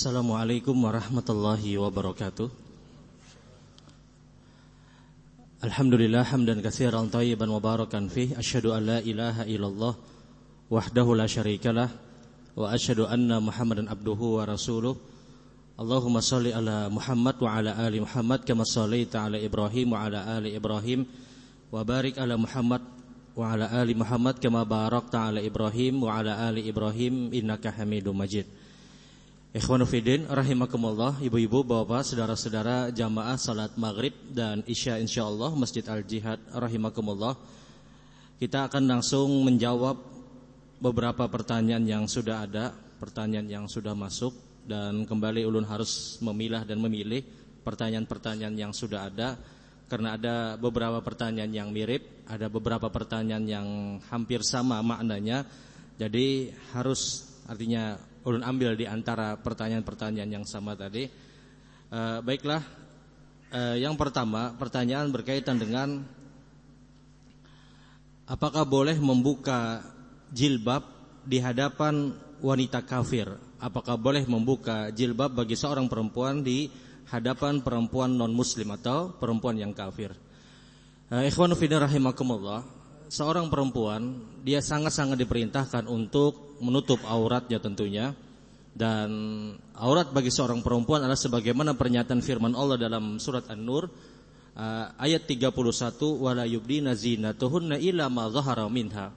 Assalamualaikum warahmatullahi wabarakatuh. Alhamdulillah hamdan katsiran tayyiban mubarakan fih asyhadu an la ilaha illallah wahdahu la syarikalah wa asyhadu anna Muhammadan abduhu wa rasuluh. Allahumma shalli ala Muhammad wa ala ali Muhammad kama shallaita ala Ibrahim wa ala ali Ibrahim wa barik ala Muhammad wa ala ali Muhammad kama barakta ala Ibrahim wa ala ali Ibrahim innaka Hamidum Majid. Ikhwanu Fidin rahimakumullah Ibu-ibu, bapak, saudara-saudara Jamaah salat maghrib dan isya insyaallah Masjid Al-Jihad rahimakumullah. Kita akan langsung menjawab Beberapa pertanyaan yang sudah ada Pertanyaan yang sudah masuk Dan kembali ulun harus memilah dan memilih Pertanyaan-pertanyaan yang sudah ada. Karena ada beberapa pertanyaan yang mirip Ada beberapa pertanyaan yang hampir sama maknanya. Jadi harus artinya ulun ambil di antara pertanyaan-pertanyaan yang sama tadi. Uh, baiklah, uh, yang pertama pertanyaan berkaitan dengan apakah boleh membuka jilbab di hadapan wanita kafir? Apakah boleh membuka jilbab bagi seorang perempuan di hadapan perempuan non muslim atau perempuan yang kafir? Uh, ikhwanu rahimakumullah seorang perempuan dia sangat-sangat diperintahkan untuk menutup auratnya tentunya. Dan aurat bagi seorang perempuan adalah sebagaimana pernyataan firman Allah dalam surat An-Nur uh, ayat 31 wala yubdina zinatuhunna illa ma dhahara minha.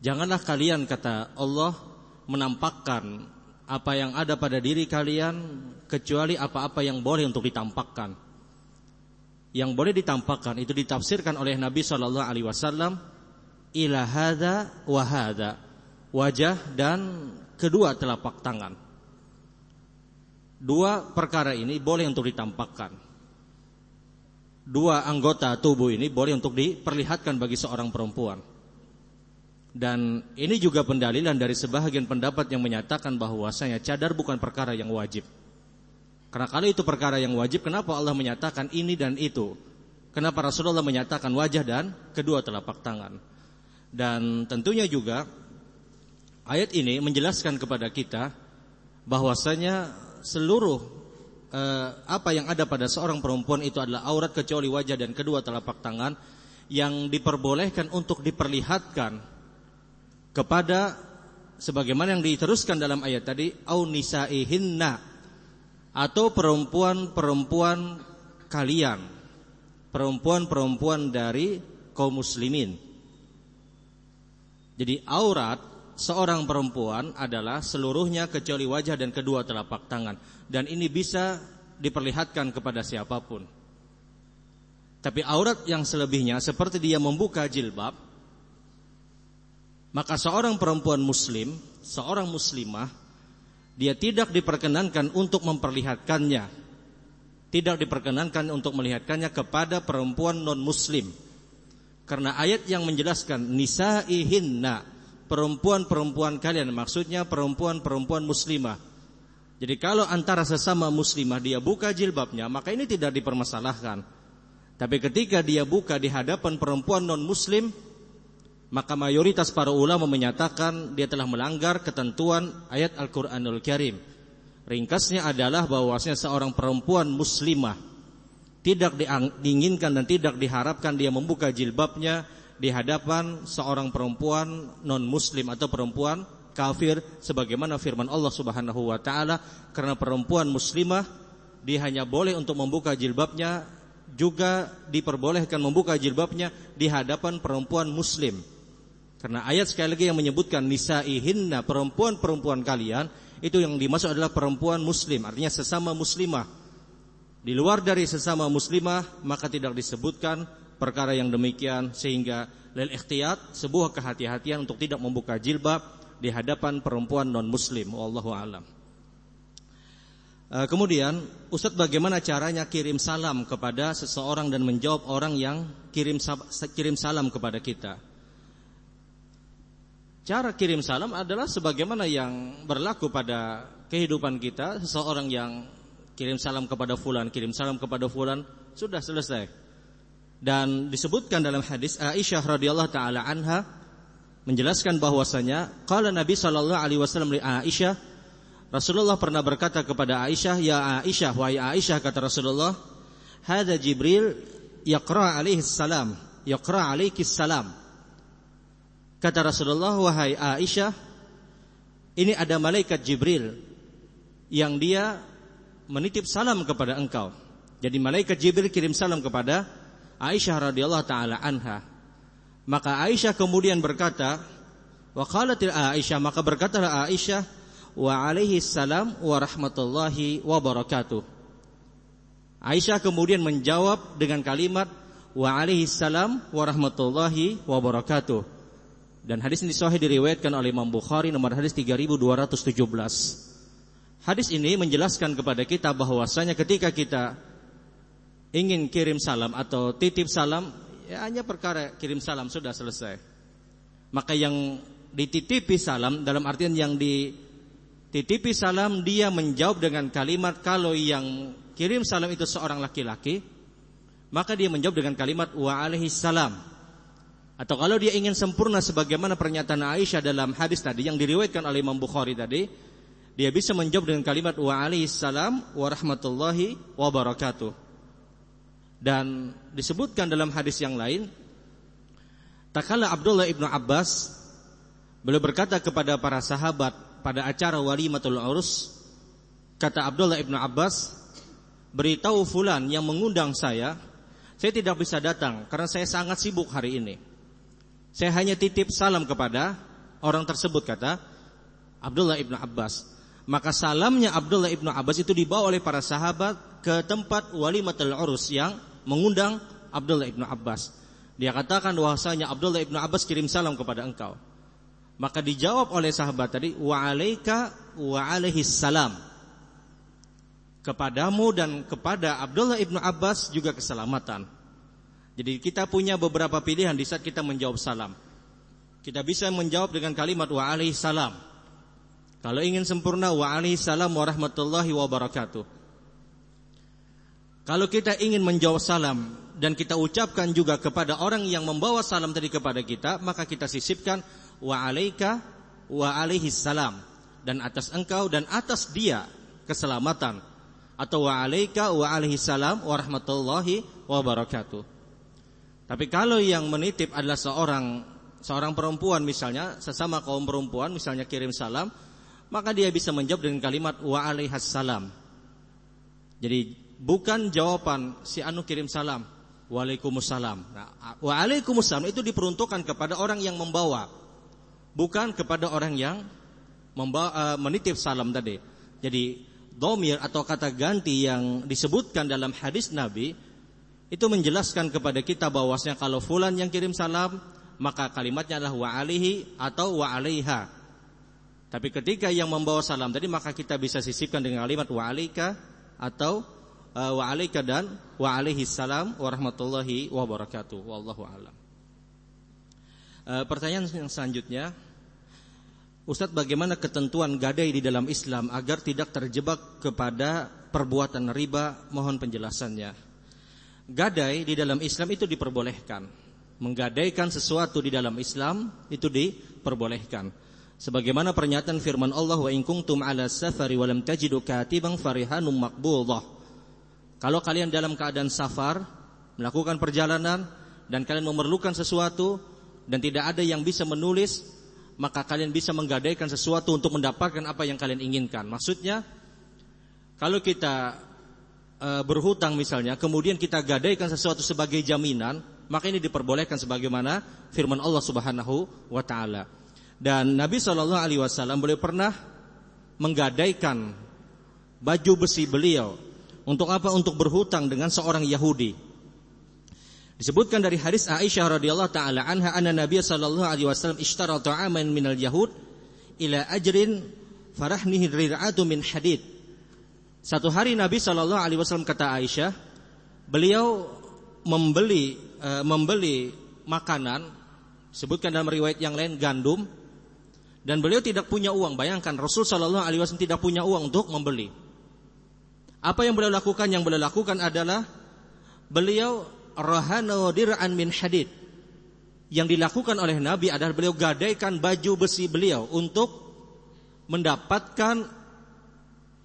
Janganlah kalian kata Allah menampakkan apa yang ada pada diri kalian kecuali apa-apa yang boleh untuk ditampakkan yang boleh ditampakkan itu ditafsirkan oleh Nabi Shallallahu Alaihi Wasallam ila hada wahada wajah dan kedua telapak tangan. Dua perkara ini boleh untuk ditampakkan. Dua anggota tubuh ini boleh untuk diperlihatkan bagi seorang perempuan. Dan ini juga pendalilan dari sebahagian pendapat yang menyatakan bahwasanya cadar bukan perkara yang wajib. Karena kalau itu perkara yang wajib, kenapa Allah menyatakan ini dan itu? Kenapa Rasulullah menyatakan wajah dan kedua telapak tangan? Dan tentunya juga ayat ini menjelaskan kepada kita bahwasanya seluruh eh, apa yang ada pada seorang perempuan itu adalah aurat kecuali wajah dan kedua telapak tangan yang diperbolehkan untuk diperlihatkan kepada sebagaimana yang diteruskan dalam ayat tadi au nisaihinna atau perempuan-perempuan kalian, perempuan-perempuan dari kaum muslimin. Jadi aurat seorang perempuan adalah seluruhnya kecuali wajah dan kedua telapak tangan dan ini bisa diperlihatkan kepada siapa pun. Tapi aurat yang selebihnya seperti dia membuka jilbab maka seorang perempuan muslim, seorang muslimah dia tidak diperkenankan untuk memperlihatkannya. Tidak diperkenankan untuk melihatkannya kepada perempuan non muslim. Karena ayat yang menjelaskan nisaihinna, perempuan-perempuan kalian maksudnya perempuan-perempuan muslimah. Jadi kalau antara sesama muslimah dia buka jilbabnya, maka ini tidak dipermasalahkan. Tapi ketika dia buka di hadapan perempuan non muslim, maka mayoritas para ulama menyatakan dia telah melanggar ketentuan ayat Al-Qur'anul Karim. Ringkasnya adalah bahwasanya seorang perempuan muslimah tidak diinginkan dan tidak diharapkan dia membuka jilbabnya di hadapan seorang perempuan non muslim atau perempuan kafir sebagaimana firman Allah Subhanahu wa taala karena perempuan muslimah dia hanya boleh untuk membuka jilbabnya juga diperbolehkan membuka jilbabnya di hadapan perempuan muslim karena ayat sekali lagi yang menyebutkan nisaihinna perempuan-perempuan kalian itu yang dimaksud adalah perempuan muslim, artinya sesama muslimah. Di luar dari sesama muslimah maka tidak disebutkan perkara yang demikian sehingga lil ikhtiyat sebuah kehati-hatian untuk tidak membuka jilbab di hadapan perempuan non muslim. Wallahu alam. Eh, kemudian, Ustadz bagaimana caranya kirim salam kepada seseorang dan menjawab orang yang kirim kirim salam kepada kita? Cara kirim salam adalah sebagaimana yang berlaku pada kehidupan kita, seseorang yang kirim salam kepada fulan, kirim salam kepada fulan, sudah selesai. Dan disebutkan dalam hadis Aisyah radhiyallahu taala anha menjelaskan bahwasanya qala Nabi sallallahu alaihi wasallam li Aisyah Rasulullah pernah berkata kepada Aisyah, "Ya Aisyah, wahai Aisyah," kata Rasulullah, "Hada Jibril yaqra alaihi salam, yaqra alaiki salam." Kata Rasulullah, "Wahai Aisyah, ini ada malaikat Jibril yang dia menitip salam kepada engkau." Jadi malaikat Jibril kirim salam kepada Aisyah radhiyallahu taala anha. Maka Aisyah kemudian berkata, wa qalatil Aisyah maka berkatalah Aisyah wa alaihi salam wa rahmatullahi wa barakatuh. Aisyah kemudian menjawab dengan kalimat wa alaihi salam wa rahmatullahi wa barakatuh. Dan hadis ini sahih diriwayatkan oleh Imam Bukhari nomor hadis 3217. Hadis ini menjelaskan kepada kita bahwasanya ketika kita ingin kirim salam atau titip salam ya hanya perkara kirim salam sudah selesai. Maka yang dititipi salam dalam artian yang di Titipi salam dia menjawab dengan kalimat kalau yang kirim salam itu seorang laki-laki maka dia menjawab dengan kalimat wa alaihi salam. Atau kalau dia ingin sempurna sebagaimana pernyataan Aisyah dalam hadis tadi yang diriwayatkan oleh Imam Bukhari tadi, dia bisa menjawab dengan kalimat wa salam wa rahmatullahi wa barakatuh. Dan disebutkan dalam hadis yang lain, takala Abdullah ibnu Abbas beliau berkata kepada para sahabat, pada acara walimatul urus kata Abdullah ibnu Abbas beritahu fulan yang mengundang saya saya tidak bisa datang karena saya sangat sibuk hari ini saya hanya titip salam kepada orang tersebut kata Abdullah ibnu Abbas maka salamnya Abdullah ibnu Abbas itu dibawa oleh para sahabat ke tempat walimatul urus yang mengundang Abdullah ibnu Abbas dia katakan bahwasanya Abdullah ibnu Abbas kirim salam kepada engkau maka dijawab oleh sahabat tadi wa alaika wa alaihi salam. Kepadamu dan kepada Abdullah ibnu Abbas juga keselamatan. Jadi kita punya beberapa pilihan di saat kita menjawab salam. Kita bisa menjawab dengan kalimat wa alaihi salam. Kalau ingin sempurna wa alaihi salam warahmatullahi wabarakatuh. Kalau kita ingin menjawab salam dan kita ucapkan juga kepada orang yang membawa salam tadi kepada kita, maka kita sisipkan wa alaika wa alaihi salam dan atas engkau dan atas dia keselamatan atau wa alaika wa alaihi salam wa rahmatullahi wa barakatuh. Tapi kalau yang menitip adalah seorang seorang perempuan misalnya sesama kaum perempuan misalnya kirim salam maka dia bisa menjawab dengan kalimat wa alaihas salam. Jadi bukan jawaban si anu kirim salam Waalaikumsalam. Nah, waalaikumsalam itu diperuntukkan kepada orang yang membawa bukan kepada orang yang membawa, uh, menitip salam tadi. Jadi domir atau kata ganti yang disebutkan dalam hadis Nabi itu menjelaskan kepada kita bahwasanya kalau fulan yang kirim salam maka kalimatnya adalah wa alihi atau wa alaiha. Tapi ketika yang membawa salam tadi maka kita bisa sisipkan dengan kalimat wa alika atau uh, wa alika dan wa alaihi salam warahmatullahi wabarakatuh. Wallahu alam. Uh, pertanyaan yang selanjutnya, Ustadz bagaimana ketentuan gadai di dalam Islam agar tidak terjebak kepada perbuatan riba? Mohon penjelasannya. Gadai di dalam Islam itu diperbolehkan. Menggadaikan sesuatu di dalam Islam itu diperbolehkan. Sebagaimana pernyataan firman Allah wa in kuntum ala safari wa lam tajidu katiban farihanum maqbudah. Kalau kalian dalam keadaan safar melakukan perjalanan dan kalian memerlukan sesuatu dan tidak ada yang bisa menulis, maka kalian bisa menggadaikan sesuatu untuk mendapatkan apa yang kalian inginkan. Maksudnya, kalau kita e, berhutang misalnya, kemudian kita gadaikan sesuatu sebagai jaminan, maka ini diperbolehkan sebagaimana firman Allah Subhanahu wa taala. Dan Nabi Shallallahu alaihi wasallam boleh pernah menggadaikan baju besi beliau untuk apa? Untuk berhutang dengan seorang Yahudi. Disebutkan dari hadis Aisyah radhiyallahu taala anha anna Nabi sallallahu alaihi wasallam ishtara ta'aman minal yahud ila ajrin farahnihi rir'atu min hadid. Satu hari Nabi sallallahu alaihi wasallam kata Aisyah, beliau membeli uh, membeli makanan sebutkan dalam riwayat yang lain gandum dan beliau tidak punya uang. Bayangkan Rasul sallallahu alaihi wasallam tidak punya uang untuk membeli. Apa yang beliau lakukan? Yang beliau lakukan adalah beliau rahana dir'an min hadid. Yang dilakukan oleh Nabi adalah beliau gadaikan baju besi beliau untuk mendapatkan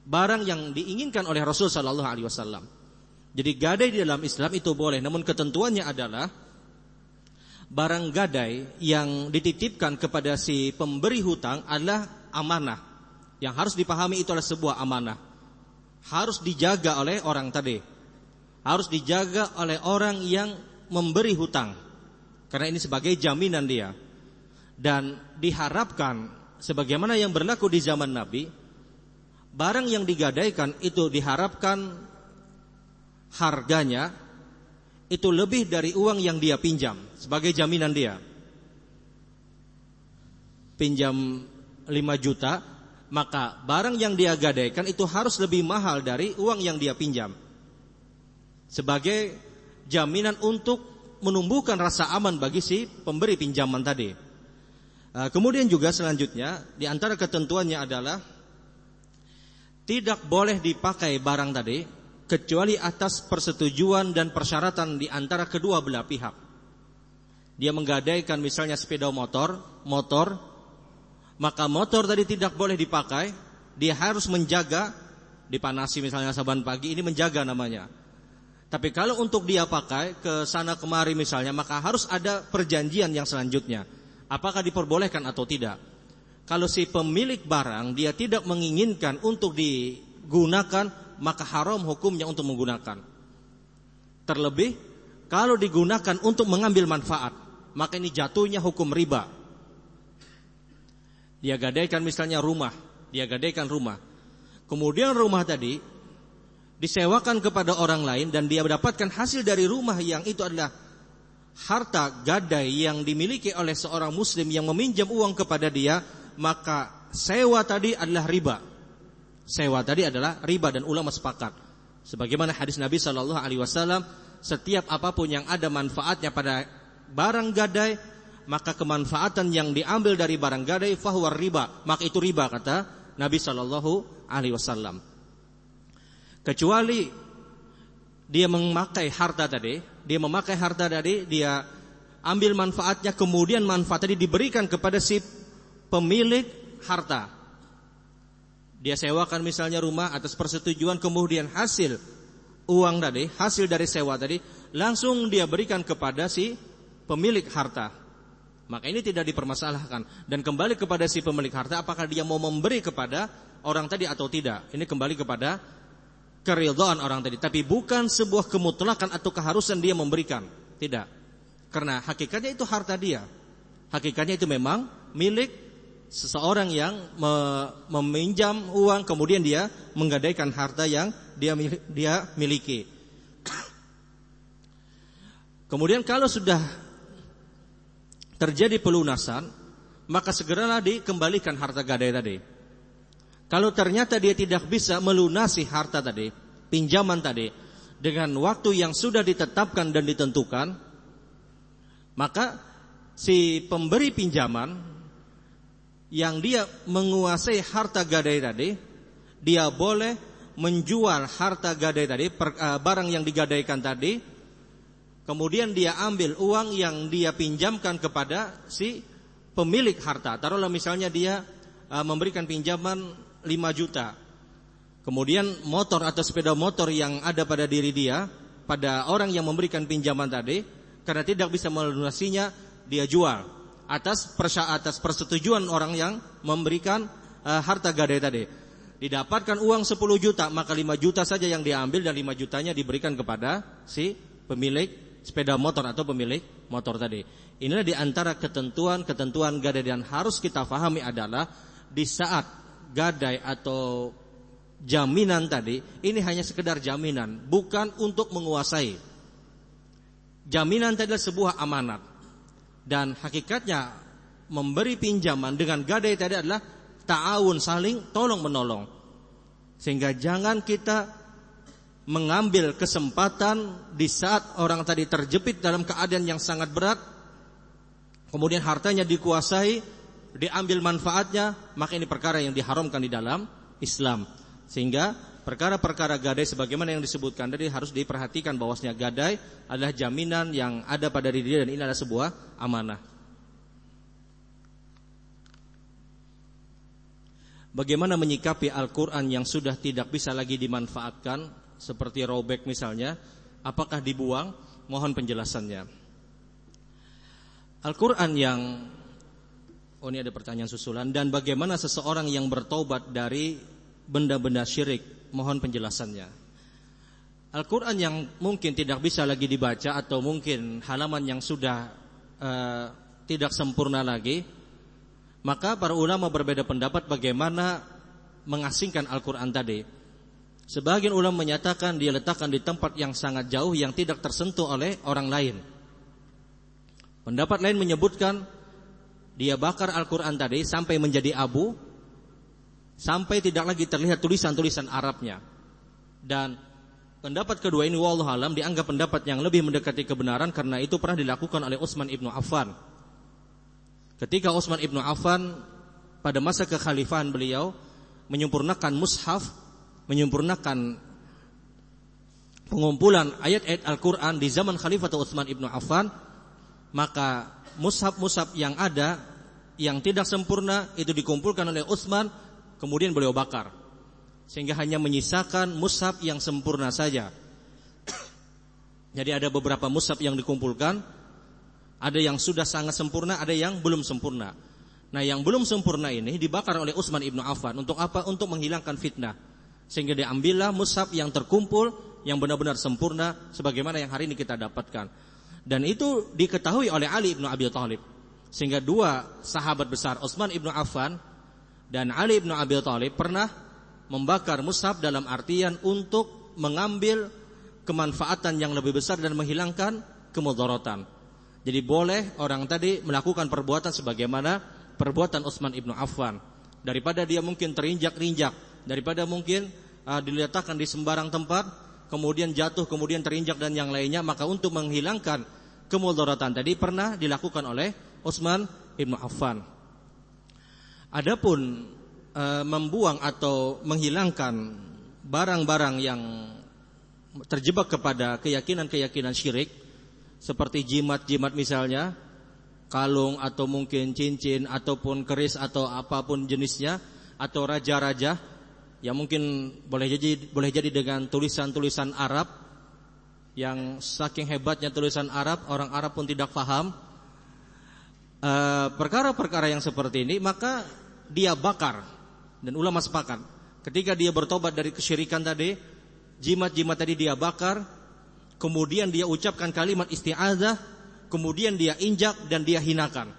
barang yang diinginkan oleh Rasul Shallallahu Alaihi Wasallam. Jadi gadai di dalam Islam itu boleh, namun ketentuannya adalah barang gadai yang dititipkan kepada si pemberi hutang adalah amanah. Yang harus dipahami itu adalah sebuah amanah. Harus dijaga oleh orang tadi. Harus dijaga oleh orang yang memberi hutang. Karena ini sebagai jaminan dia. Dan diharapkan sebagaimana yang berlaku di zaman Nabi, barang yang digadaikan itu diharapkan harganya itu lebih dari uang yang dia pinjam sebagai jaminan dia. Pinjam 5 juta, maka barang yang dia gadaikan itu harus lebih mahal dari uang yang dia pinjam. Sebagai jaminan untuk menumbuhkan rasa aman bagi si pemberi pinjaman tadi. Eh, kemudian juga selanjutnya di antara ketentuannya adalah tidak boleh dipakai barang tadi kecuali atas persetujuan dan persyaratan di antara kedua belah pihak. Dia menggadaikan misalnya sepeda motor, motor, maka motor tadi tidak boleh dipakai, dia harus menjaga dipanasi misalnya saban pagi ini menjaga namanya. Tapi kalau untuk dia pakai ke sana kemari misalnya, maka harus ada perjanjian yang selanjutnya. Apakah diperbolehkan atau tidak? Kalau si pemilik barang dia tidak menginginkan untuk digunakan maka haram hukumnya untuk menggunakan. Terlebih kalau digunakan untuk mengambil manfaat, maka ini jatuhnya hukum riba. Dia gadaikan misalnya rumah, dia gadaikan rumah. Kemudian rumah tadi disewakan kepada orang lain dan dia mendapatkan hasil dari rumah yang itu adalah harta gadai yang dimiliki oleh seorang muslim yang meminjam uang kepada dia, maka sewa tadi adalah riba sewa tadi adalah riba dan ulama sepakat. Sebagaimana hadis Nabi Shallallahu Alaihi Wasallam, setiap apa pun yang ada manfaatnya pada barang gadai, maka kemanfaatan yang diambil dari barang gadai fahuwa riba, maka itu riba kata Nabi Shallallahu Alaihi Wasallam. Kecuali dia memakai harta tadi, dia memakai harta tadi, dia ambil manfaatnya, kemudian manfaat tadi diberikan kepada si pemilik harta. Dia sewakan misalnya rumah atas persetujuan kemudian hasil uang tadi, hasil dari sewa tadi langsung dia berikan kepada si pemilik harta. Maka ini tidak dipermasalahkan dan kembali kepada si pemilik harta apakah dia mau memberi kepada orang tadi atau tidak. Ini kembali kepada keridhaan orang tadi, tapi bukan sebuah kemutlakan atau keharusan dia memberikan. Tidak. Karena hakikatnya itu harta dia. Hakikatnya itu memang milik seseorang yang meminjam uang kemudian dia menggadaikan harta yang dia dia miliki. Kemudian kalau sudah terjadi pelunasan, maka segeralah dikembalikan harta gadai tadi. Kalau ternyata dia tidak bisa melunasi harta tadi, pinjaman tadi dengan waktu yang sudah ditetapkan dan ditentukan, maka si pemberi pinjaman yang dia menguasai harta gadai tadi, dia boleh menjual harta gadai tadi, uh, barang yang digadaikan tadi, kemudian dia ambil uang yang dia pinjamkan kepada si pemilik harta. Taruhlah misalnya dia uh, memberikan pinjaman 5 juta. Kemudian motor atau sepeda motor yang ada pada diri dia, pada orang yang memberikan pinjaman tadi, karena tidak bisa melunasinya, dia jual atas persya atas persetujuan orang yang memberikan uh, harta gadai tadi. Didapatkan uang 10 juta, maka 5 juta saja yang diambil dan 5 jutanya diberikan kepada si pemilik sepeda motor atau pemilik motor tadi. Inilah di antara ketentuan-ketentuan gadai dan harus kita pahami adalah di saat gadai atau jaminan tadi ini hanya sekedar jaminan, bukan untuk menguasai. Jaminan tadi adalah sebuah amanat dan hakikatnya memberi pinjaman dengan gadai tadi adalah ta'awun saling tolong menolong. Sehingga jangan kita mengambil kesempatan di saat orang tadi terjepit dalam keadaan yang sangat berat, kemudian hartanya dikuasai, diambil manfaatnya, maka ini perkara yang diharamkan di dalam Islam. Sehingga perkara-perkara gadai sebagaimana yang disebutkan tadi harus diperhatikan bahwasanya gadai adalah jaminan yang ada pada diri dia dan ini adalah sebuah amanah. bagaimana menyikapi Al-Qur'an yang sudah tidak bisa lagi dimanfaatkan seperti robek misalnya, apakah dibuang? Mohon penjelasannya. Al-Qur'an yang Oh ini ada pertanyaan susulan dan bagaimana seseorang yang bertobat dari benda-benda syirik? Mohon penjelasannya. Al-Quran yang mungkin tidak bisa lagi dibaca atau mungkin halaman yang sudah uh, tidak sempurna lagi, maka para ulama berbeda pendapat bagaimana mengasingkan Al-Quran tadi. Sebagian ulama menyatakan dia letakkan di tempat yang sangat jauh yang tidak tersentuh oleh orang lain. Pendapat lain menyebutkan dia bakar Al-Quran tadi sampai menjadi abu, sampai tidak lagi terlihat tulisan-tulisan Arabnya. Dan pendapat kedua ini wallahu alam dianggap pendapat yang lebih mendekati kebenaran karena itu pernah dilakukan oleh Utsman ibnu Affan. Ketika Utsman ibnu Affan pada masa kekhalifahan beliau menyempurnakan mushaf, menyempurnakan pengumpulan ayat-ayat Al-Quran di zaman Khalifah Utsman ibnu Affan, maka mushaf-mushaf yang ada yang tidak sempurna itu dikumpulkan oleh Utsman kemudian beliau bakar sehingga hanya menyisakan mushaf yang sempurna saja. Jadi ada beberapa mushaf yang dikumpulkan, ada yang sudah sangat sempurna, ada yang belum sempurna. Nah, yang belum sempurna ini dibakar oleh Utsman ibnu Affan untuk apa? Untuk menghilangkan fitnah. Sehingga diambillah mushaf yang terkumpul yang benar-benar sempurna sebagaimana yang hari ini kita dapatkan. Dan itu diketahui oleh Ali bin Abi Thalib. Sehingga dua sahabat besar Utsman ibnu Affan dan Ali bin Abi Thalib pernah membakar mushaf dalam artian untuk mengambil kemanfaatan yang lebih besar dan menghilangkan kemudaratan. Jadi boleh orang tadi melakukan perbuatan sebagaimana perbuatan Utsman ibnu Affan daripada dia mungkin terinjak-rinjak, daripada mungkin uh, diletakkan di sembarang tempat, kemudian jatuh, kemudian terinjak dan yang lainnya, maka untuk menghilangkan kemudaratan tadi pernah dilakukan oleh Utsman bin Affan. Adapun e, membuang atau menghilangkan barang-barang yang terjebak kepada keyakinan-keyakinan syirik seperti jimat-jimat misalnya, kalung atau mungkin cincin ataupun keris atau apa pun jenisnya atau raja-raja yang mungkin boleh jadi boleh jadi dengan tulisan-tulisan Arab yang saking hebatnya tulisan Arab, orang Arab pun tidak paham eh, perkara-perkara yang seperti ini, maka dia bakar dan ulama sepakat. Ketika dia bertobat dari kesyirikan tadi, jimat-jimat tadi dia bakar, kemudian dia ucapkan kalimat isti'adzah, kemudian dia injak dan dia hinakan.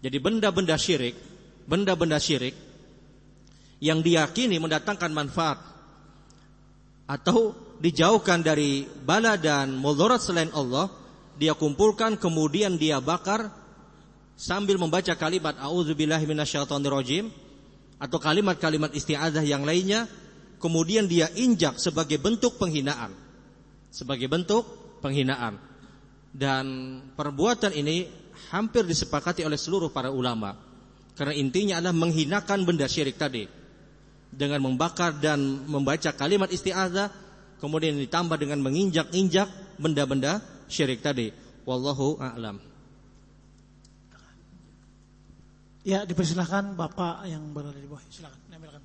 Jadi benda-benda syirik, benda-benda syirik yang diyakini mendatangkan manfaat atau dijauhkan dari bala dan mudarat selain Allah, dia kumpulkan kemudian dia bakar sambil membaca kalimat auzubillahi minasyaitonirrajim atau kalimat-kalimat isti'adzah yang lainnya, kemudian dia injak sebagai bentuk penghinaan. Sebagai bentuk penghinaan. Dan perbuatan ini hampir disepakati oleh seluruh para ulama. Karena intinya adalah menghinakan benda syirik tadi. Dengan membakar dan membaca kalimat isti'adzah kemudian ditambah dengan menginjak-injak benda-benda syirik tadi. Wallahu a'lam. Ya, dipersilahkan Bapak yang berada di bawah. Silakan, ambilkan.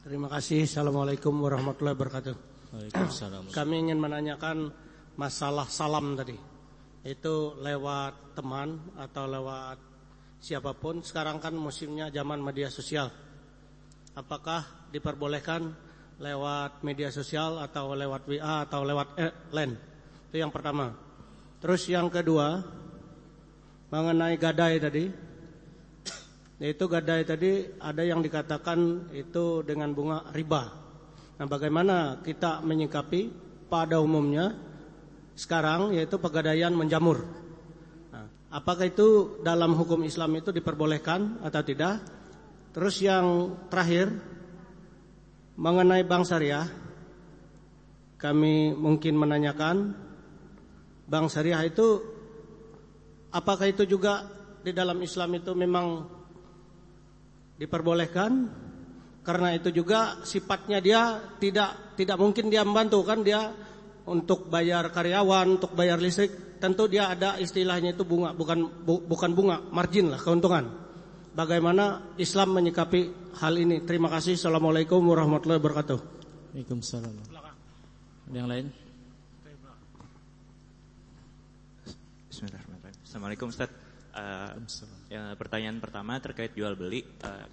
Terima kasih. Assalamualaikum warahmatullahi wabarakatuh. Waalaikumsalam. Kami ingin menanyakan masalah salam tadi. Itu lewat teman atau lewat siapa pun sekarang kan musimnya zaman media sosial. Apakah diperbolehkan lewat media sosial atau lewat WA atau lewat eh, LAN? Itu yang pertama. Terus yang kedua mengenai gadai tadi. Yaitu gadai tadi ada yang dikatakan itu dengan bunga riba. Nah, bagaimana kita menyikapi pada umumnya sekarang yaitu pegadaian menjamur. Apakah itu dalam hukum Islam itu diperbolehkan atau tidak? Terus yang terakhir mengenai bank syariah kami mungkin menanyakan bank syariah itu apakah itu juga di dalam Islam itu memang diperbolehkan karena itu juga sifatnya dia tidak tidak mungkin dia membantu kan dia untuk bayar karyawan, untuk bayar listrik, tentu dia ada istilahnya itu bunga, bukan bu, bukan bunga, margin lah keuntungan. Bagaimana Islam menyikapi hal ini? Terima kasih. Assalamualaikum warahmatullahi wabarakatuh. Waalaikumsalam. Ada yang lain? Bismillahirrahmanirrahim. Assalamualaikum Ustaz. Uh, ya, pertanyaan pertama terkait jual beli. Uh,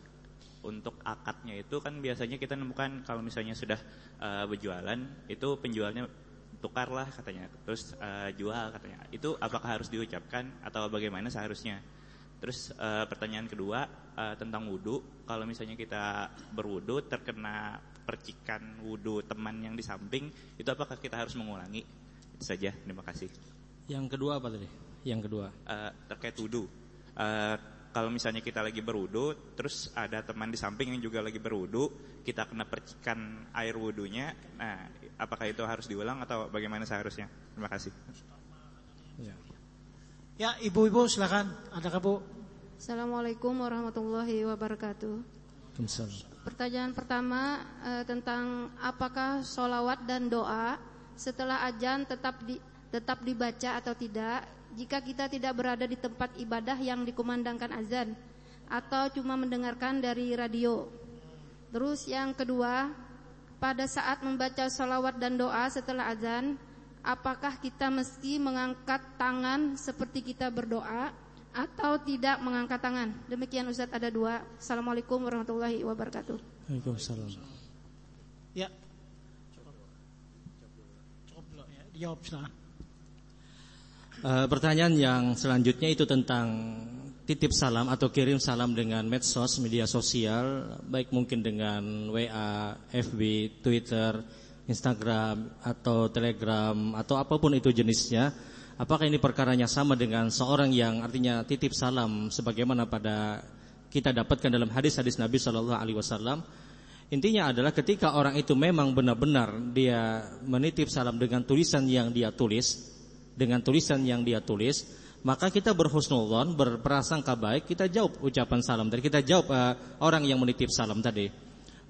untuk akadnya itu kan biasanya kita nemukan kalau misalnya sudah uh, berjualan itu penjualnya tukar lah katanya terus uh, jual katanya itu apakah harus diucapkan atau bagaimana seharusnya terus uh, pertanyaan kedua uh, tentang wudhu. Kalau misalnya kita berwudhu terkena percikan wudhu teman yang di samping itu apakah kita harus mengulangi? Itu saja. Terima kasih. Yang kedua apa tadi? Yang kedua. Uh, terkait wudhu. Uh, kalau misalnya kita lagi berwudu, terus ada teman di samping yang juga lagi berwudu, kita kena percikan air wudhunya, nah apakah itu harus diulang atau bagaimana seharusnya? Terima kasih. Ya, ya ibu-ibu silakan, ada bu? Assalamualaikum warahmatullahi wabarakatuh. Pertanyaan pertama eh, tentang apakah solawat dan doa setelah ajan tetap di, tetap dibaca atau tidak jika kita tidak berada di tempat ibadah yang dikumandangkan azan atau cuma mendengarkan dari radio. Terus yang kedua, pada saat membaca salawat dan doa setelah azan, apakah kita mesti mengangkat tangan seperti kita berdoa atau tidak mengangkat tangan? Demikian Ustaz ada dua. Assalamualaikum warahmatullahi wabarakatuh. Waalaikumsalam. Ya. Cukup ya. Uh, pertanyaan yang selanjutnya itu tentang titip salam atau kirim salam dengan medsos, media sosial, baik mungkin dengan WA, FB, Twitter, Instagram atau Telegram atau apa pun itu jenisnya. Apakah ini perkaranya sama dengan seorang yang artinya titip salam sebagaimana pada kita dapatkan dalam hadis-hadis Nabi Shallallahu Alaihi Wasallam? Intinya adalah ketika orang itu memang benar-benar dia menitip salam dengan tulisan yang dia tulis, dengan tulisan yang dia tulis, maka kita berhusnudzon, berprasangka baik, kita jawab ucapan salam tadi, kita jawab uh, orang yang menitip salam tadi.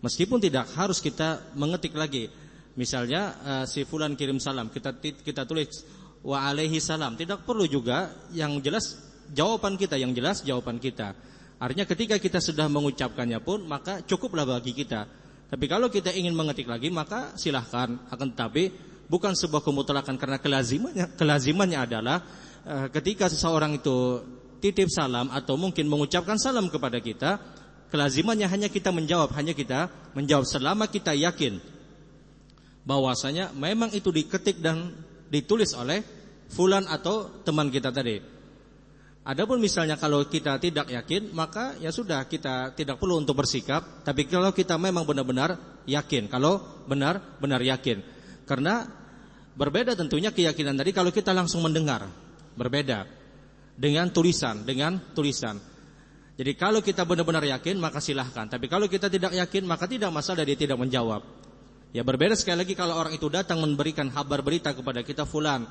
Meskipun tidak harus kita mengetik lagi. Misalnya uh, si fulan kirim salam, kita kita tulis wa alaihi salam. Tidak perlu juga yang jelas jawaban kita, yang jelas jawaban kita. Artinya ketika kita sudah mengucapkannya pun maka cukuplah bagi kita. Tapi kalau kita ingin mengetik lagi maka silahkan. Akan tetapi bukan sebuah kemutlakan karena kelazimannya kelazimannya adalah uh, ketika seseorang itu titip salam atau mungkin mengucapkan salam kepada kita, kelazimannya hanya kita menjawab, hanya kita menjawab selama kita yakin bahwasanya memang itu diketik dan ditulis oleh fulan atau teman kita tadi. Adapun misalnya kalau kita tidak yakin, maka ya sudah kita tidak perlu untuk bersikap. Tapi kalau kita memang benar-benar yakin, kalau benar-benar yakin, karena Berbeda tentunya keyakinan tadi kalau kita langsung mendengar. Berbeda dengan tulisan, dengan tulisan. Jadi kalau kita benar-benar yakin maka silahkan. Tapi kalau kita tidak yakin maka tidak masalah dia tidak menjawab. Ya berbeda sekali lagi kalau orang itu datang memberikan kabar berita kepada kita fulan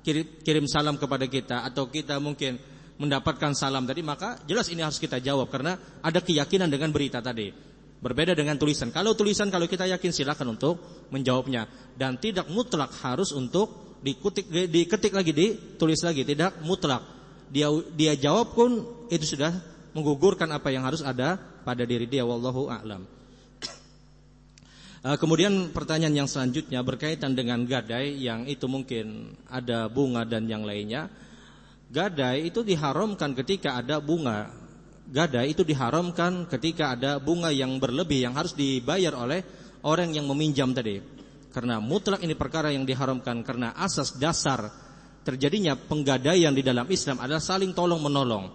kirim, kirim salam kepada kita atau kita mungkin mendapatkan salam tadi maka jelas ini harus kita jawab karena ada keyakinan dengan berita tadi. Berbeda dengan tulisan. Kalau tulisan kalau kita yakin silakan untuk menjawabnya dan tidak mutlak harus untuk dikutik diketik lagi ditulis lagi tidak mutlak. Dia dia jawab pun itu sudah menggugurkan apa yang harus ada pada diri dia wallahu a'lam. Eh, kemudian pertanyaan yang selanjutnya berkaitan dengan gadai yang itu mungkin ada bunga dan yang lainnya. Gadai itu diharamkan ketika ada bunga gadai itu diharamkan ketika ada bunga yang berlebih yang harus dibayar oleh orang yang meminjam tadi. Karena mutlak ini perkara yang diharamkan karena asas dasar terjadinya penggadaian di dalam Islam adalah saling tolong menolong.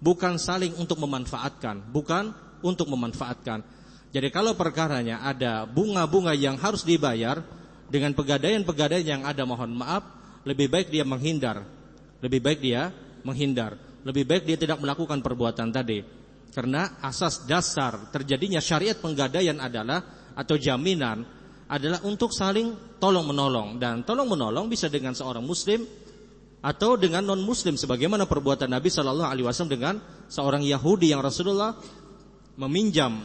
Bukan saling untuk memanfaatkan, bukan untuk memanfaatkan. Jadi kalau perkaranya ada bunga-bunga yang harus dibayar dengan pegadaian-pegadaian yang ada mohon maaf, lebih baik dia menghindar. Lebih baik dia menghindar lebih baik dia tidak melakukan perbuatan tadi. Karena asas dasar terjadinya syariat penggadaian adalah atau jaminan adalah untuk saling tolong menolong dan tolong menolong bisa dengan seorang muslim atau dengan non muslim sebagaimana perbuatan Nabi Shallallahu alaihi wasallam dengan seorang Yahudi yang Rasulullah meminjam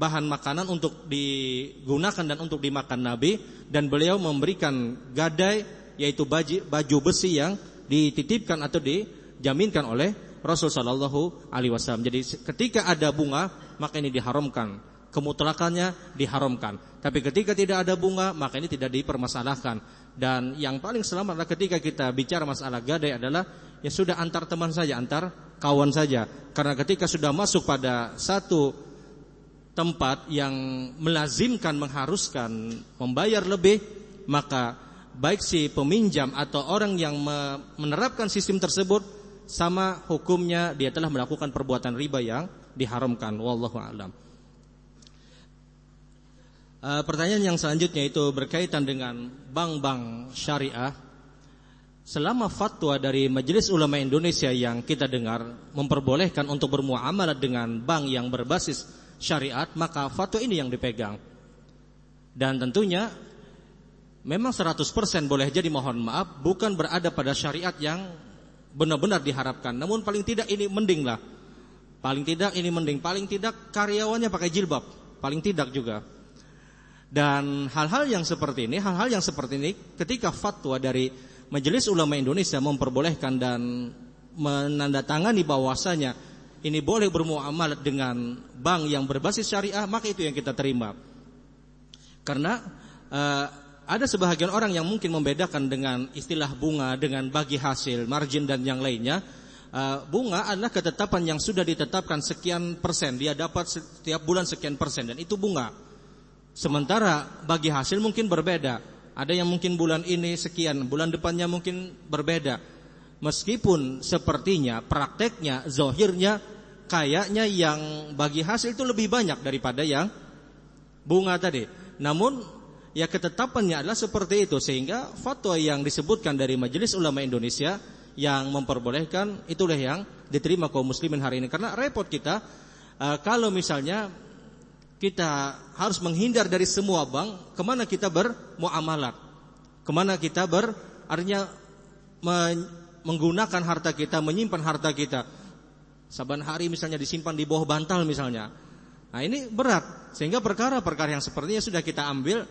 bahan makanan untuk digunakan dan untuk dimakan Nabi dan beliau memberikan gadai yaitu baju, baju besi yang dititipkan atau dijaminkan oleh Rasul Shallallahu Alaihi Wasallam. Jadi ketika ada bunga maka ini diharamkan, kemutlakannya diharamkan. Tapi ketika tidak ada bunga maka ini tidak dipermasalahkan. Dan yang paling selamat adalah ketika kita bicara masalah gadai adalah ya sudah antar teman saja, antar kawan saja. Karena ketika sudah masuk pada satu tempat yang melazimkan, mengharuskan membayar lebih, maka baik si peminjam atau orang yang menerapkan sistem tersebut sama hukumnya dia telah melakukan perbuatan riba yang diharamkan. Wallahu a'lam. Uh, pertanyaan yang selanjutnya itu berkaitan dengan bank-bank syariah. Selama fatwa dari Majelis Ulama Indonesia yang kita dengar memperbolehkan untuk bermuamalah dengan bank yang berbasis syariat, maka fatwa ini yang dipegang. Dan tentunya memang 100% boleh jadi mohon maaf bukan berada pada syariat yang benar-benar diharapkan. Namun paling tidak ini mending lah. Paling tidak ini mending, paling tidak karyawannya pakai jilbab, paling tidak juga. Dan hal-hal yang seperti ini, hal-hal yang seperti ini ketika fatwa dari Majelis Ulama Indonesia memperbolehkan dan menandatangani bahwasanya ini boleh bermuamalah dengan bank yang berbasis syariah, maka itu yang kita terima. Karena uh, ada sebahagian orang yang mungkin membedakan dengan istilah bunga dengan bagi hasil, margin dan yang lainnya. Uh, bunga adalah ketetapan yang sudah ditetapkan sekian persen, dia dapat setiap bulan sekian persen dan itu bunga. Sementara bagi hasil mungkin berbeda. Ada yang mungkin bulan ini sekian, bulan depannya mungkin berbeda. Meskipun sepertinya prakteknya, zohirnya kayaknya yang bagi hasil itu lebih banyak daripada yang bunga tadi. Namun ya ketetapannya adalah seperti itu sehingga fatwa yang disebutkan dari Majelis Ulama Indonesia yang memperbolehkan itulah yang diterima kaum muslimin hari ini karena repot kita uh, kalau misalnya kita harus menghindar dari semua bank ke mana kita bermuamalat ke mana kita ber artinya menggunakan harta kita, menyimpan harta kita. Saban hari misalnya disimpan di bawah bantal misalnya. Nah ini berat. Sehingga perkara-perkara yang sepertinya sudah kita ambil.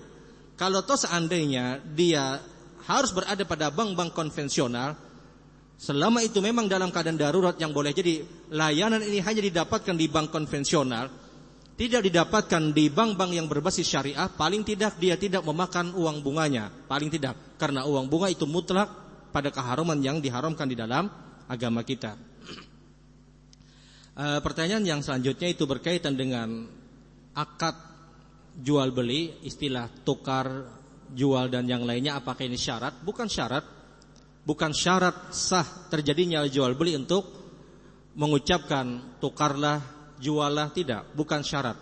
Kalau toh seandainya dia harus berada pada bank-bank konvensional. Selama itu memang dalam keadaan darurat yang boleh jadi layanan ini hanya didapatkan di bank konvensional. Tidak didapatkan di bank-bank yang berbasis syariah. Paling tidak dia tidak memakan uang bunganya. Paling tidak. Karena uang bunga itu mutlak pada keharuman yang diharamkan di dalam agama kita. E, pertanyaan yang selanjutnya itu berkaitan dengan akad jual beli, istilah tukar jual dan yang lainnya apakah ini syarat? Bukan syarat. Bukan syarat sah terjadinya jual beli untuk mengucapkan tukarlah, jualah tidak, bukan syarat.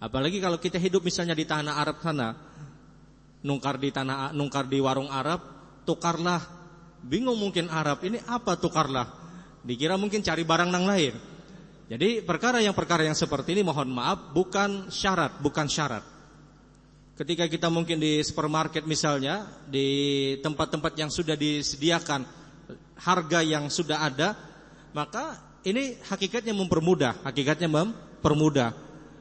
Apalagi kalau kita hidup misalnya di tanah Arab sana, nungkar di tanah nungkar di warung Arab, tukarlah. Bingung mungkin Arab, ini apa tukarlah? Dikira mungkin cari barang yang lain. Jadi perkara yang perkara yang seperti ini mohon maaf bukan syarat, bukan syarat. Ketika kita mungkin di supermarket misalnya, di tempat-tempat yang sudah disediakan harga yang sudah ada, maka ini hakikatnya mempermudah, hakikatnya mempermudah.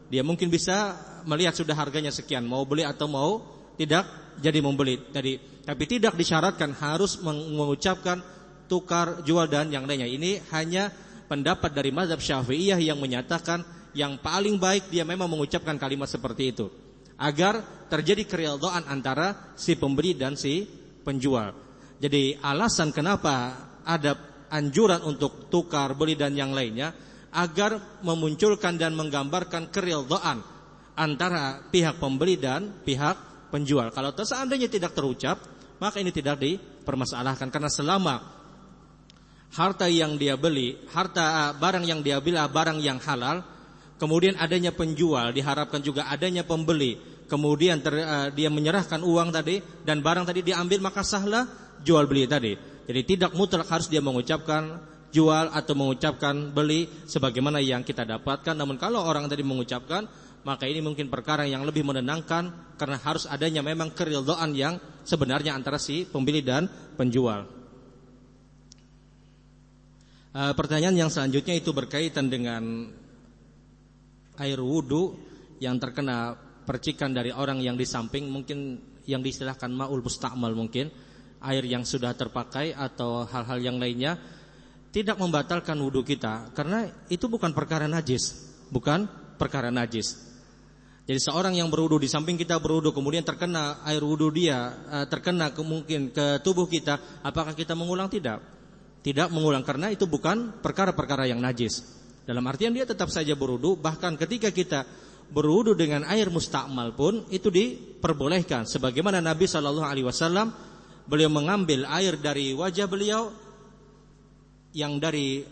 Dia mungkin bisa melihat sudah harganya sekian, mau beli atau mau tidak jadi membeli. Jadi tapi tidak disyaratkan harus mengucapkan tukar jual dan yang lainnya. Ini hanya pendapat dari mazhab Syafi'iyah yang menyatakan yang paling baik dia memang mengucapkan kalimat seperti itu agar terjadi keridhaan antara si pembeli dan si penjual. Jadi alasan kenapa ada anjuran untuk tukar beli dan yang lainnya agar memunculkan dan menggambarkan keridhaan antara pihak pembeli dan pihak penjual. Kalau seandainya tidak terucap, maka ini tidak dipermasalahkan karena selama harta yang dia beli, harta barang yang dia beli barang yang halal, kemudian adanya penjual, diharapkan juga adanya pembeli, kemudian ter, uh, dia menyerahkan uang tadi dan barang tadi diambil maka sahlah jual beli tadi. Jadi tidak mutlak harus dia mengucapkan jual atau mengucapkan beli sebagaimana yang kita dapatkan. Namun kalau orang tadi mengucapkan maka ini mungkin perkara yang lebih menenangkan karena harus adanya memang keridhaan yang sebenarnya antara si pembeli dan penjual. E, pertanyaan yang selanjutnya itu berkaitan dengan air wudhu yang terkena percikan dari orang yang di samping mungkin yang diistilahkan maul mustakmal mungkin air yang sudah terpakai atau hal-hal yang lainnya tidak membatalkan wudhu kita karena itu bukan perkara najis, bukan perkara najis. Jadi seorang yang berwudhu di samping kita berwudhu kemudian terkena air wudhu dia eh, terkena mungkin ke tubuh kita, apakah kita mengulang tidak? Tidak mengulang karena itu bukan perkara-perkara yang najis. Dalam artian dia tetap saja berwudhu bahkan ketika kita berwudu dengan air mustakmal pun itu diperbolehkan sebagaimana Nabi Shallallahu alaihi wasallam beliau mengambil air dari wajah beliau yang dari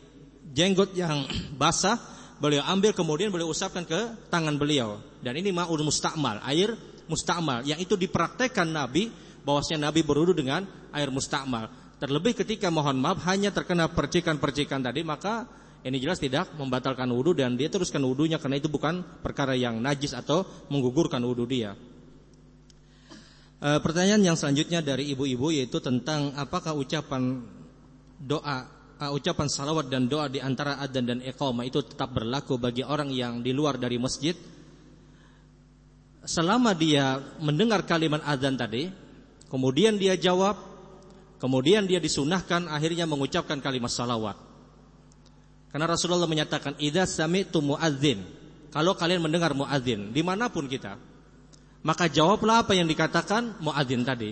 jenggot yang basah beliau ambil kemudian beliau usapkan ke tangan beliau dan ini ma'ul mustakmal air mustakmal yang itu dipraktekkan Nabi bahwasanya Nabi berwudu dengan air mustakmal terlebih ketika mohon maaf hanya terkena percikan-percikan tadi maka ini jelas tidak membatalkan wudhu dan dia teruskan wudhunya karena itu bukan perkara yang najis atau menggugurkan wudhu dia. E, pertanyaan yang selanjutnya dari ibu-ibu yaitu tentang apakah ucapan doa, uh, ucapan salawat dan doa di antara adzan dan iqamah itu tetap berlaku bagi orang yang di luar dari masjid. Selama dia mendengar kalimat adzan tadi, kemudian dia jawab, kemudian dia disunahkan akhirnya mengucapkan kalimat salawat. Karena Rasulullah menyatakan idza sami'tu muadzin. Kalau kalian mendengar muadzin di mana pun kita, maka jawablah apa yang dikatakan muadzin tadi.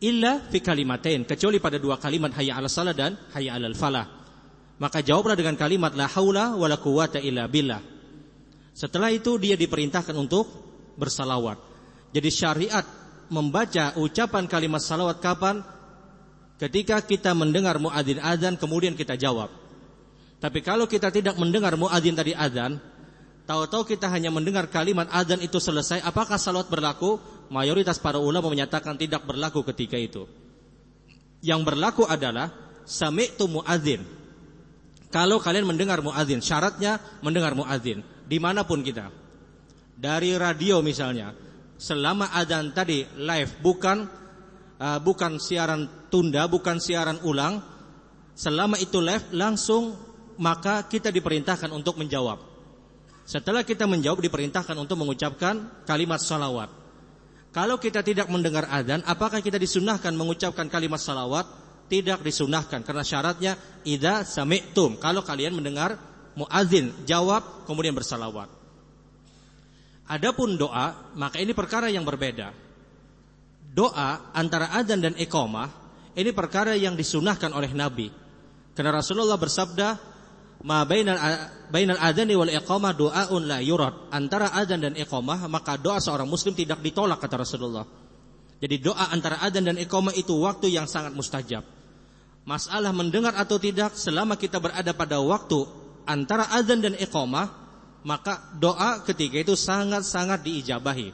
Illa fi kalimatain, kecuali pada dua kalimat hayya 'alas salah dan hayya 'alal falah. Maka jawablah dengan kalimat la haula wala quwata illa billah. Setelah itu dia diperintahkan untuk bersalawat. Jadi syariat membaca ucapan kalimat salawat kapan? Ketika kita mendengar muadzin azan kemudian kita jawab. Tapi kalau kita tidak mendengar muadzin tadi adzan, tahu-tahu kita hanya mendengar kalimat adzan itu selesai, apakah salat berlaku? Mayoritas para ulama menyatakan tidak berlaku ketika itu. Yang berlaku adalah sami'tu muadzin. Kalau kalian mendengar muadzin, syaratnya mendengar muadzin di mana pun kita. Dari radio misalnya, selama adzan tadi live bukan uh, bukan siaran tunda, bukan siaran ulang, selama itu live langsung maka kita diperintahkan untuk menjawab. Setelah kita menjawab diperintahkan untuk mengucapkan kalimat salawat. Kalau kita tidak mendengar adzan, apakah kita disunahkan mengucapkan kalimat salawat? Tidak disunahkan karena syaratnya idza sami'tum. Kalau kalian mendengar muadzin, jawab kemudian bersalawat. Adapun doa, maka ini perkara yang berbeda. Doa antara adzan dan iqamah ini perkara yang disunahkan oleh Nabi. Karena Rasulullah bersabda, ma bainal bainal adzani wal iqamah doaun la yurad. Antara adzan dan iqamah maka doa seorang muslim tidak ditolak kata Rasulullah. Jadi doa antara adzan dan iqamah itu waktu yang sangat mustajab. Masalah mendengar atau tidak selama kita berada pada waktu antara adzan dan iqamah maka doa ketika itu sangat-sangat diijabahi.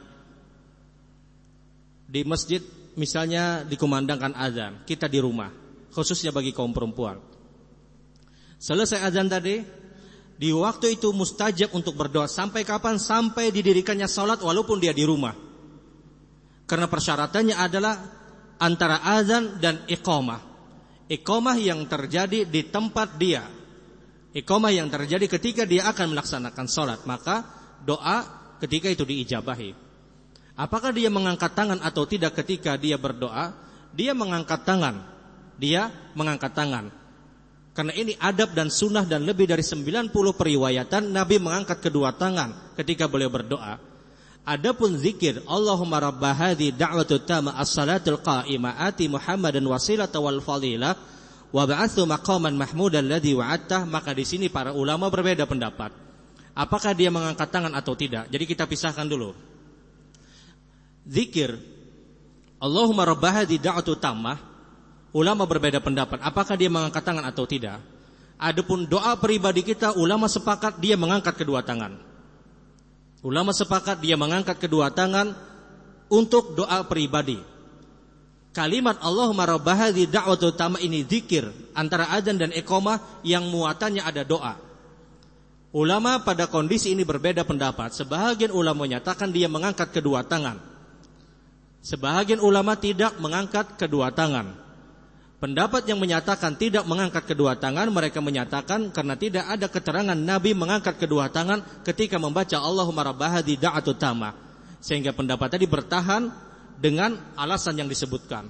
Di masjid misalnya dikumandangkan azan, kita di rumah, khususnya bagi kaum perempuan. Selesai azan tadi, di waktu itu mustajab untuk berdoa sampai kapan? Sampai didirikannya salat walaupun dia di rumah. Karena persyaratannya adalah antara azan dan iqamah. Iqamah yang terjadi di tempat dia. Iqamah yang terjadi ketika dia akan melaksanakan salat, maka doa ketika itu diijabahi. Apakah dia mengangkat tangan atau tidak ketika dia berdoa? Dia mengangkat tangan. Dia mengangkat tangan. Karena ini adab dan sunnah dan lebih dari 90 periwayatan Nabi mengangkat kedua tangan ketika beliau berdoa. Adapun zikir Allahumma rabba hadhi da'watu tama as-salatul qa'imah ati Muhammadan wasilata wal fadilah wa maqaman mahmudan wa'attah maka di sini para ulama berbeda pendapat. Apakah dia mengangkat tangan atau tidak? Jadi kita pisahkan dulu. Zikir Allahumma rabba hadhi da'watu tamah Ulama berbeda pendapat apakah dia mengangkat tangan atau tidak. Adapun doa pribadi kita ulama sepakat dia mengangkat kedua tangan. Ulama sepakat dia mengangkat kedua tangan untuk doa pribadi. Kalimat Allahumma rabb hadhihi da'watu tama ini zikir antara adzan dan iqamah yang muatannya ada doa. Ulama pada kondisi ini berbeda pendapat. Sebahagian ulama menyatakan dia mengangkat kedua tangan. Sebahagian ulama tidak mengangkat kedua tangan. Pendapat yang menyatakan tidak mengangkat kedua tangan mereka menyatakan karena tidak ada keterangan Nabi mengangkat kedua tangan ketika membaca Allahumma rabbahadi da'atu tama. Sehingga pendapat tadi bertahan dengan alasan yang disebutkan.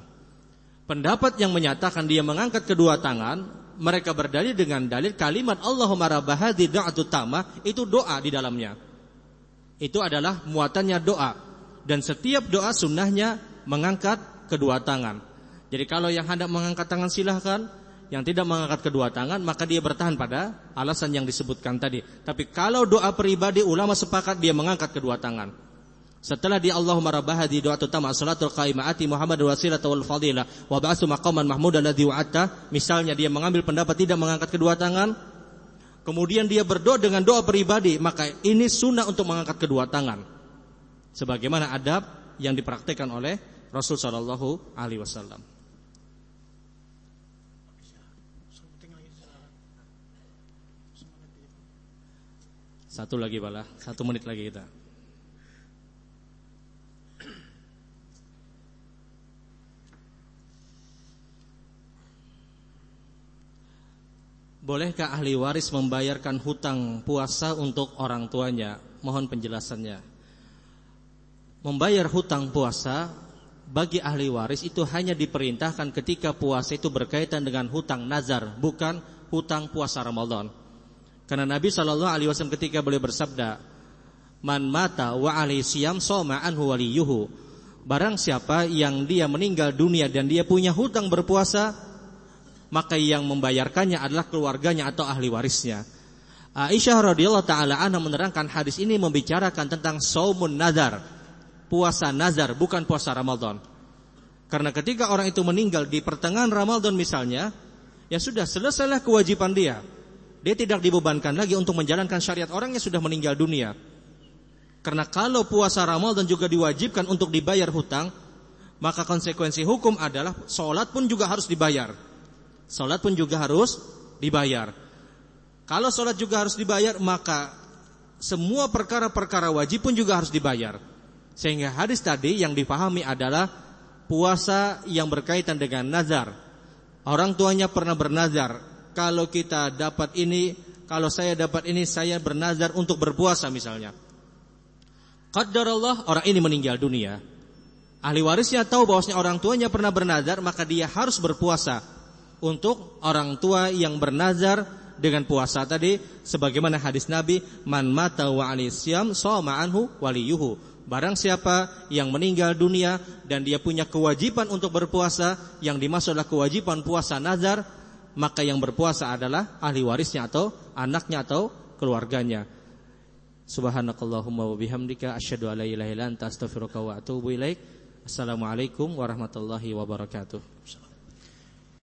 Pendapat yang menyatakan dia mengangkat kedua tangan mereka berdalil dengan dalil kalimat Allahumma rabbahadi da'atu tama itu doa di dalamnya. Itu adalah muatannya doa dan setiap doa sunnahnya mengangkat kedua tangan. Jadi kalau yang hendak mengangkat tangan silahkan, yang tidak mengangkat kedua tangan maka dia bertahan pada alasan yang disebutkan tadi. Tapi kalau doa pribadi ulama sepakat dia mengangkat kedua tangan. Setelah di Allahumma rabbah di doa utama salatul qaimaati Muhammad wasilah wal fadilah wa ba'atsu maqaman mahmudan ladzi wa'atta, misalnya dia mengambil pendapat tidak mengangkat kedua tangan, kemudian dia berdoa dengan doa pribadi, maka ini sunnah untuk mengangkat kedua tangan. Sebagaimana adab yang dipraktikkan oleh Rasul sallallahu alaihi wasallam. Satu lagi bala, satu menit lagi kita. Bolehkah ahli waris membayarkan hutang puasa untuk orang tuanya? Mohon penjelasannya. Membayar hutang puasa bagi ahli waris itu hanya diperintahkan ketika puasa itu berkaitan dengan hutang nazar, bukan hutang puasa Ramadan. Karena Nabi Shallallahu Alaihi Wasallam ketika boleh bersabda, "Man mata wa alaihi siyam soma anhu waliyuhu." Barang siapa yang dia meninggal dunia dan dia punya hutang berpuasa, maka yang membayarkannya adalah keluarganya atau ahli warisnya. Aisyah radhiyallahu taala anha menerangkan hadis ini membicarakan tentang saumun nazar, puasa nazar bukan puasa Ramadan. Karena ketika orang itu meninggal di pertengahan Ramadan misalnya, ya sudah selesailah kewajiban dia. Dia tidak dibebankan lagi untuk menjalankan syariat orang yang sudah meninggal dunia. Karena kalau puasa Ramadan juga diwajibkan untuk dibayar hutang, maka konsekuensi hukum adalah sholat pun juga harus dibayar. Sholat pun juga harus dibayar. Kalau sholat juga harus dibayar, maka semua perkara-perkara wajib pun juga harus dibayar. Sehingga hadis tadi yang dipahami adalah puasa yang berkaitan dengan nazar. Orang tuanya pernah bernazar, kalau kita dapat ini, kalau saya dapat ini, saya bernazar untuk berpuasa misalnya. Allah orang ini meninggal dunia. Ahli warisnya tahu bahwasanya orang tuanya pernah bernazar, maka dia harus berpuasa untuk orang tua yang bernazar dengan puasa tadi sebagaimana hadis Nabi man mata wa alisyam shoma anhu waliyuhu barang siapa yang meninggal dunia dan dia punya kewajiban untuk berpuasa yang dimaksud adalah kewajiban puasa nazar maka yang berpuasa adalah ahli warisnya atau anaknya atau keluarganya. Subhanakallahumma wa bihamdika asyhadu an la ilaha illa anta astaghfiruka wa atubu ilaik. Assalamualaikum warahmatullahi wabarakatuh.